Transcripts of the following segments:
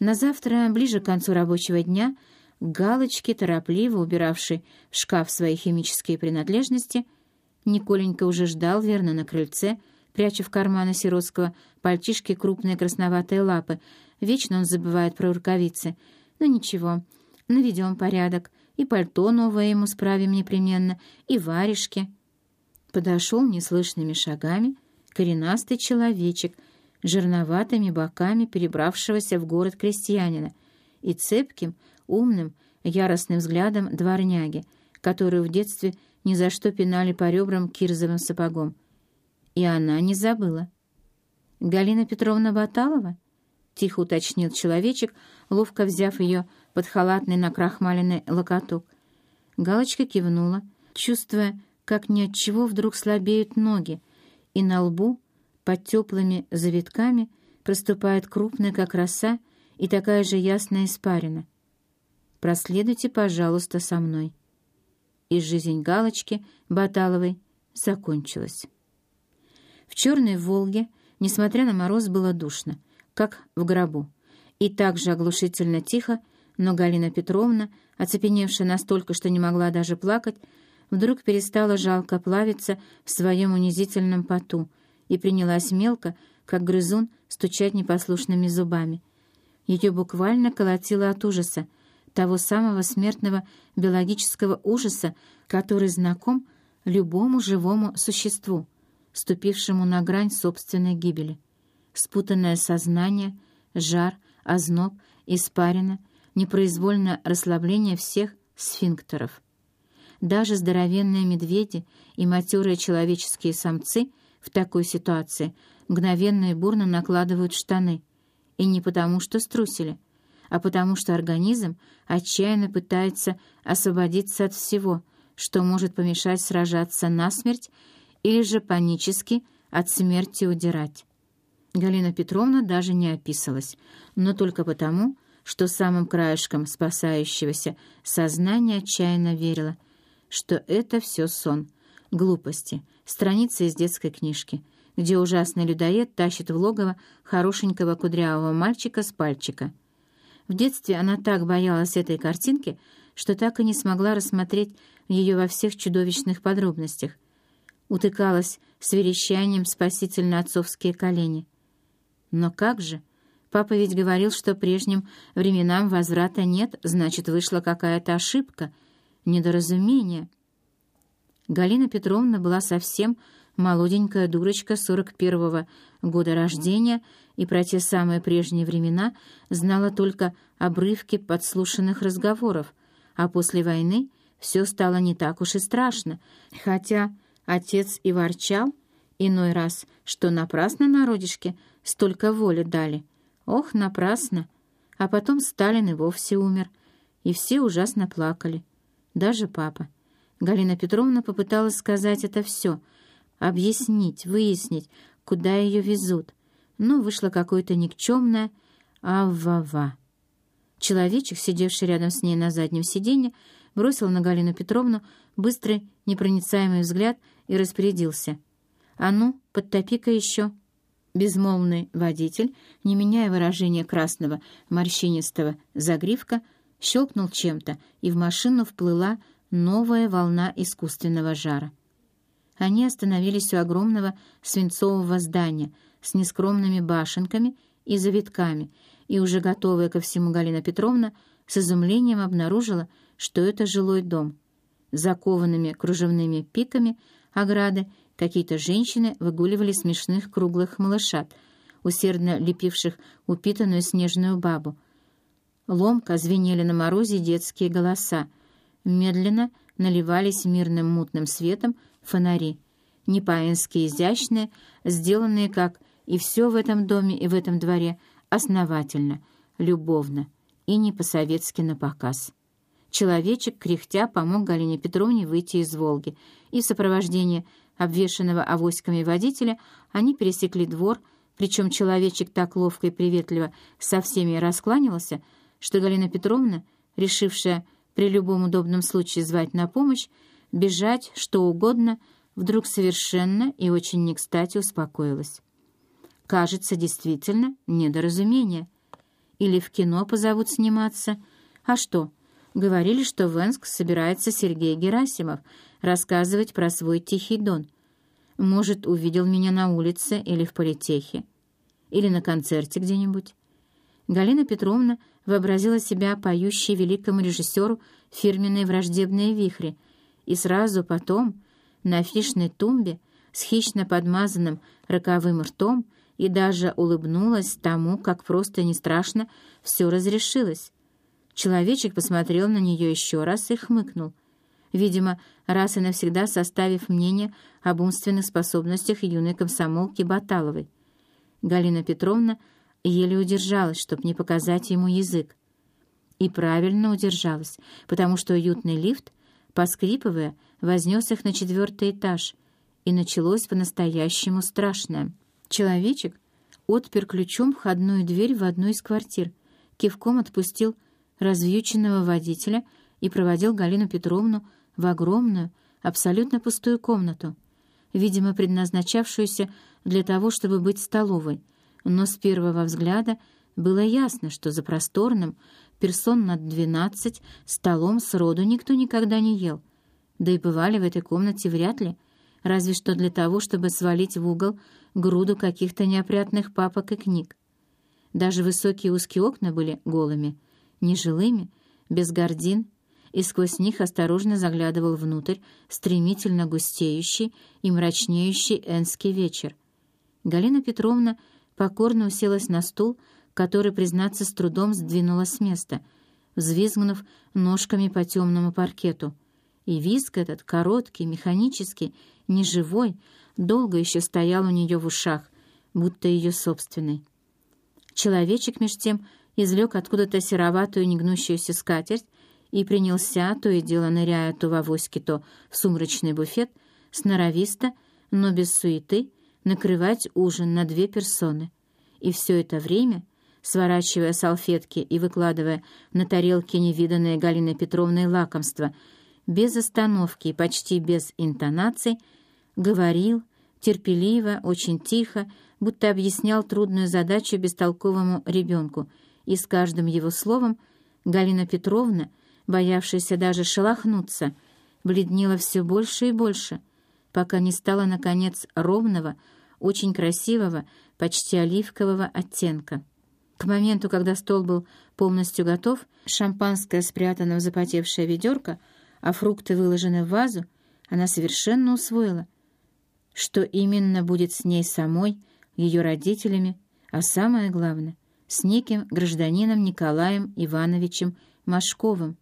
На завтра, ближе к концу рабочего дня, Галочки, торопливо убиравший в шкаф свои химические принадлежности, Николенька уже ждал верно на крыльце, пряча в карманы сиротского пальтишки крупные красноватые лапы. Вечно он забывает про рукавицы. Но ничего, наведем порядок, и пальто новое ему справим непременно, и варежки. Подошел неслышными шагами коренастый человечек — жирноватыми боками перебравшегося в город крестьянина и цепким, умным, яростным взглядом дворняги, которую в детстве ни за что пинали по ребрам кирзовым сапогом. И она не забыла. «Галина Петровна Баталова?» — тихо уточнил человечек, ловко взяв ее под халатный накрахмаленный локоток. Галочка кивнула, чувствуя, как ни от чего вдруг слабеют ноги, и на лбу под теплыми завитками проступает крупная, как роса, и такая же ясная испарина. Проследуйте, пожалуйста, со мной. И жизнь Галочки Баталовой закончилась. В черной «Волге», несмотря на мороз, было душно, как в гробу. И так же оглушительно тихо, но Галина Петровна, оцепеневшая настолько, что не могла даже плакать, вдруг перестала жалко плавиться в своем унизительном поту, и принялась мелко, как грызун, стучать непослушными зубами. Ее буквально колотило от ужаса, того самого смертного биологического ужаса, который знаком любому живому существу, ступившему на грань собственной гибели. Спутанное сознание, жар, озноб, испарина, непроизвольное расслабление всех сфинктеров. Даже здоровенные медведи и матерые человеческие самцы — в такой ситуации мгновенно и бурно накладывают штаны. И не потому, что струсили, а потому, что организм отчаянно пытается освободиться от всего, что может помешать сражаться насмерть или же панически от смерти удирать. Галина Петровна даже не описалась, но только потому, что самым краешком спасающегося сознания отчаянно верила, что это все сон — Глупости. Страница из детской книжки, где ужасный людоед тащит в логово хорошенького кудрявого мальчика с пальчика. В детстве она так боялась этой картинки, что так и не смогла рассмотреть ее во всех чудовищных подробностях. Утыкалась с верещанием спасительно-отцовские колени. Но как же? Папа ведь говорил, что прежним временам возврата нет, значит, вышла какая-то ошибка, недоразумение — Галина Петровна была совсем молоденькая дурочка 41-го года рождения и про те самые прежние времена знала только обрывки подслушанных разговоров, а после войны все стало не так уж и страшно, хотя отец и ворчал иной раз, что напрасно народишке столько воли дали. Ох, напрасно! А потом Сталин и вовсе умер, и все ужасно плакали, даже папа. Галина Петровна попыталась сказать это все, объяснить, выяснить, куда ее везут, но вышло какое-то никчемное «ав-ва-ва». Человечек, сидевший рядом с ней на заднем сиденье, бросил на Галину Петровну быстрый, непроницаемый взгляд и распорядился. «А ну, подтопи-ка еще!» Безмолвный водитель, не меняя выражения красного морщинистого загривка, щелкнул чем-то, и в машину вплыла новая волна искусственного жара. Они остановились у огромного свинцового здания с нескромными башенками и завитками, и уже готовая ко всему Галина Петровна с изумлением обнаружила, что это жилой дом. Закованными кружевными пиками ограды какие-то женщины выгуливали смешных круглых малышат, усердно лепивших упитанную снежную бабу. Ломко звенели на морозе детские голоса, медленно наливались мирным мутным светом фонари, не по-ински изящные, сделанные, как и все в этом доме и в этом дворе, основательно, любовно и не по-советски напоказ. Человечек, кряхтя, помог Галине Петровне выйти из «Волги», и в сопровождении обвешанного авоськами водителя они пересекли двор, причем человечек так ловко и приветливо со всеми раскланивался, что Галина Петровна, решившая при любом удобном случае звать на помощь, бежать, что угодно, вдруг совершенно и очень не кстати успокоилась. Кажется, действительно, недоразумение. Или в кино позовут сниматься. А что? Говорили, что в Энск собирается Сергей Герасимов рассказывать про свой Тихий Дон. Может, увидел меня на улице или в политехе. Или на концерте где-нибудь. Галина Петровна вообразила себя поющей великому режиссеру фирменные враждебные вихри, и сразу потом на афишной тумбе с хищно подмазанным роковым ртом и даже улыбнулась тому, как просто не страшно все разрешилось. Человечек посмотрел на нее еще раз и хмыкнул, видимо, раз и навсегда составив мнение об умственных способностях юной комсомолки Баталовой. Галина Петровна еле удержалась, чтобы не показать ему язык. И правильно удержалась, потому что уютный лифт, поскрипывая, вознес их на четвертый этаж, и началось по-настоящему страшное. Человечек отпер ключом входную дверь в одну из квартир, кивком отпустил развьюченного водителя и проводил Галину Петровну в огромную, абсолютно пустую комнату, видимо, предназначавшуюся для того, чтобы быть столовой, но с первого взгляда было ясно, что за просторным, персон над двенадцать, столом сроду никто никогда не ел, да и бывали в этой комнате вряд ли, разве что для того, чтобы свалить в угол груду каких-то неопрятных папок и книг. Даже высокие узкие окна были голыми, нежилыми, без гордин, и сквозь них осторожно заглядывал внутрь стремительно густеющий и мрачнеющий энский вечер. Галина Петровна покорно уселась на стул, который, признаться, с трудом сдвинула с места, взвизгнув ножками по темному паркету. И визг этот, короткий, механический, неживой, долго еще стоял у нее в ушах, будто ее собственный. Человечек, меж тем, извлек откуда-то сероватую негнущуюся скатерть и принялся, то и дело ныряя то в авоськи, то в сумрачный буфет, сноровисто, но без суеты, накрывать ужин на две персоны. И все это время, сворачивая салфетки и выкладывая на тарелки невиданное Галиной Петровной лакомство, без остановки и почти без интонаций, говорил, терпеливо, очень тихо, будто объяснял трудную задачу бестолковому ребенку, и с каждым его словом Галина Петровна, боявшаяся даже шелохнуться, бледнела все больше и больше, пока не стала, наконец, ровного, очень красивого, почти оливкового оттенка. К моменту, когда стол был полностью готов, шампанское спрятано в запотевшее ведерко, а фрукты выложены в вазу, она совершенно усвоила, что именно будет с ней самой, ее родителями, а самое главное, с неким гражданином Николаем Ивановичем Машковым.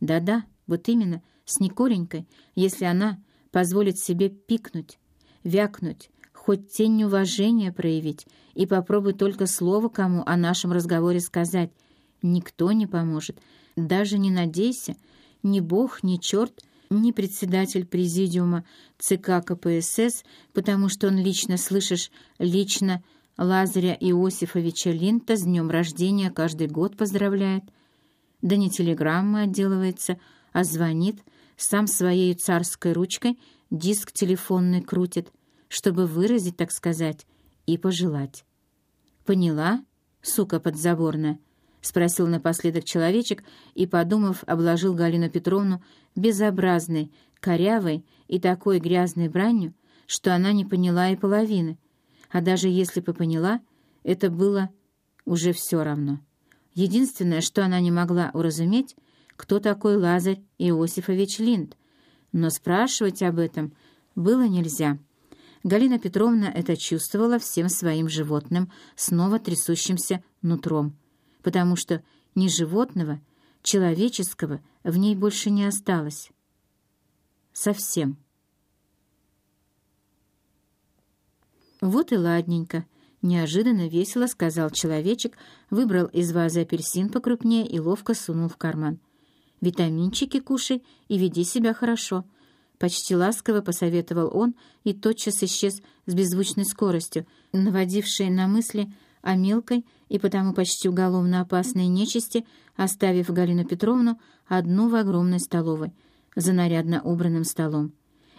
Да-да, вот именно, с Николенькой, если она позволит себе пикнуть, вякнуть, хоть тень уважения проявить и попробуй только слово кому о нашем разговоре сказать. Никто не поможет. Даже не надейся, ни бог, ни черт, ни председатель президиума ЦК КПСС, потому что он лично, слышишь, лично Лазаря Иосифовича Линта с днем рождения каждый год поздравляет. Да не телеграммы отделывается, а звонит, сам своей царской ручкой диск телефонный крутит — чтобы выразить, так сказать, и пожелать. «Поняла, сука подзаборная?» — спросил напоследок человечек и, подумав, обложил Галину Петровну безобразной, корявой и такой грязной бранью, что она не поняла и половины. А даже если бы поняла, это было уже все равно. Единственное, что она не могла уразуметь, кто такой Лазарь Иосифович Линд, но спрашивать об этом было нельзя. Галина Петровна это чувствовала всем своим животным, снова трясущимся нутром, потому что ни животного, человеческого в ней больше не осталось. Совсем. «Вот и ладненько», — неожиданно весело сказал человечек, выбрал из вазы апельсин покрупнее и ловко сунул в карман. «Витаминчики кушай и веди себя хорошо», — Почти ласково посоветовал он и тотчас исчез с беззвучной скоростью, наводившей на мысли о мелкой и потому почти уголовно опасной нечисти, оставив Галину Петровну одну в огромной столовой, за нарядно убранным столом.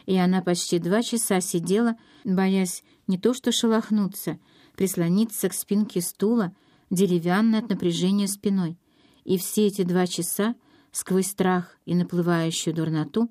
И она почти два часа сидела, боясь не то что шелохнуться, прислониться к спинке стула, деревянной от напряжения спиной, и все эти два часа, сквозь страх и наплывающую дурноту,